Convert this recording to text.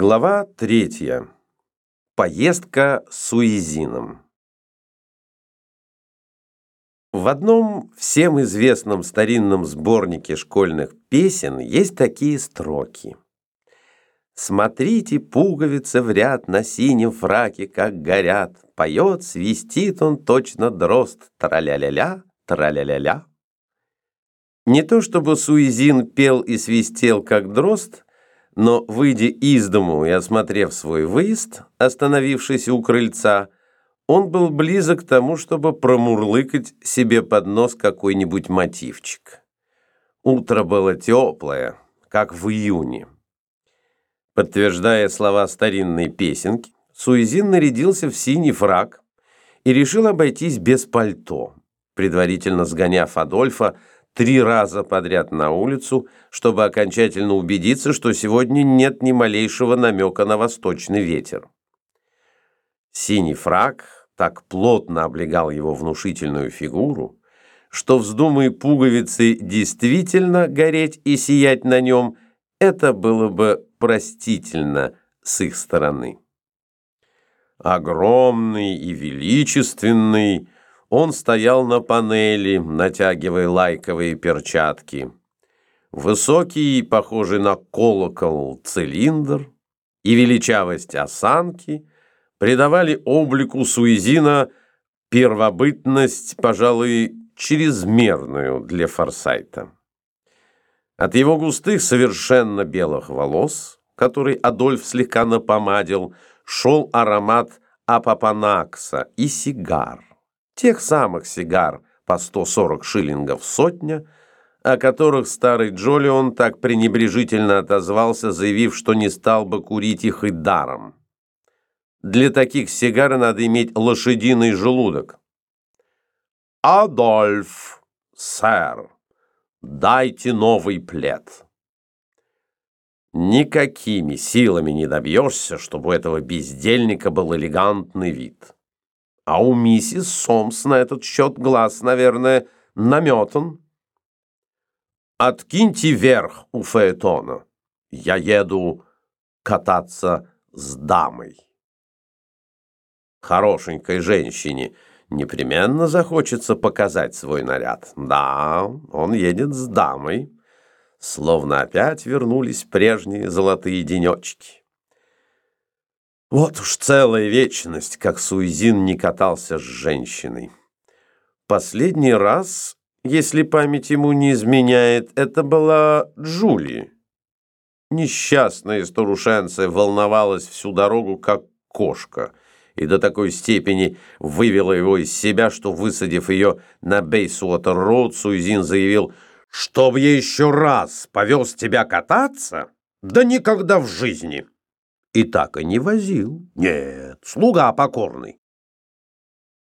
Глава третья. Поездка с Уизином. В одном всем известном старинном сборнике школьных песен есть такие строки. «Смотрите, пуговицы в ряд на синем фраке, как горят. Поет, свистит он точно дрозд. Траля-ля-ля, траля-ля-ля». Не то чтобы Суизин пел и свистел, как дрозд, но, выйдя из дому и осмотрев свой выезд, остановившись у крыльца, он был близок к тому, чтобы промурлыкать себе под нос какой-нибудь мотивчик. Утро было теплое, как в июне. Подтверждая слова старинной песенки, Суизин нарядился в синий фраг и решил обойтись без пальто, предварительно сгоняв Адольфа три раза подряд на улицу, чтобы окончательно убедиться, что сегодня нет ни малейшего намека на восточный ветер. Синий фраг так плотно облегал его внушительную фигуру, что, вздумай пуговицы действительно гореть и сиять на нем, это было бы простительно с их стороны. Огромный и величественный, он стоял на панели, натягивая лайковые перчатки. Высокий, похожий на колокол, цилиндр и величавость осанки придавали облику Суизина первобытность, пожалуй, чрезмерную для Форсайта. От его густых, совершенно белых волос, который Адольф слегка напомадил, шел аромат апапанакса и сигар тех самых сигар по 140 шиллингов сотня, о которых старый Джолион так пренебрежительно отозвался, заявив, что не стал бы курить их и даром. Для таких сигар надо иметь лошадиный желудок. «Адольф, сэр, дайте новый плед». Никакими силами не добьешься, чтобы у этого бездельника был элегантный вид. А у миссис Сомс на этот счет глаз, наверное, наметан. Откиньте вверх у Фаэтона. Я еду кататься с дамой. Хорошенькой женщине непременно захочется показать свой наряд. Да, он едет с дамой. Словно опять вернулись прежние золотые денечки. Вот уж целая вечность, как Суизин не катался с женщиной. Последний раз, если память ему не изменяет, это была Джули. Несчастная старушенция волновалась всю дорогу, как кошка, и до такой степени вывела его из себя, что, высадив ее на Бейсуотер-роуд, Суизин заявил, «Чтоб я еще раз повез тебя кататься? Да никогда в жизни!» И так и не возил. Нет, слуга покорный.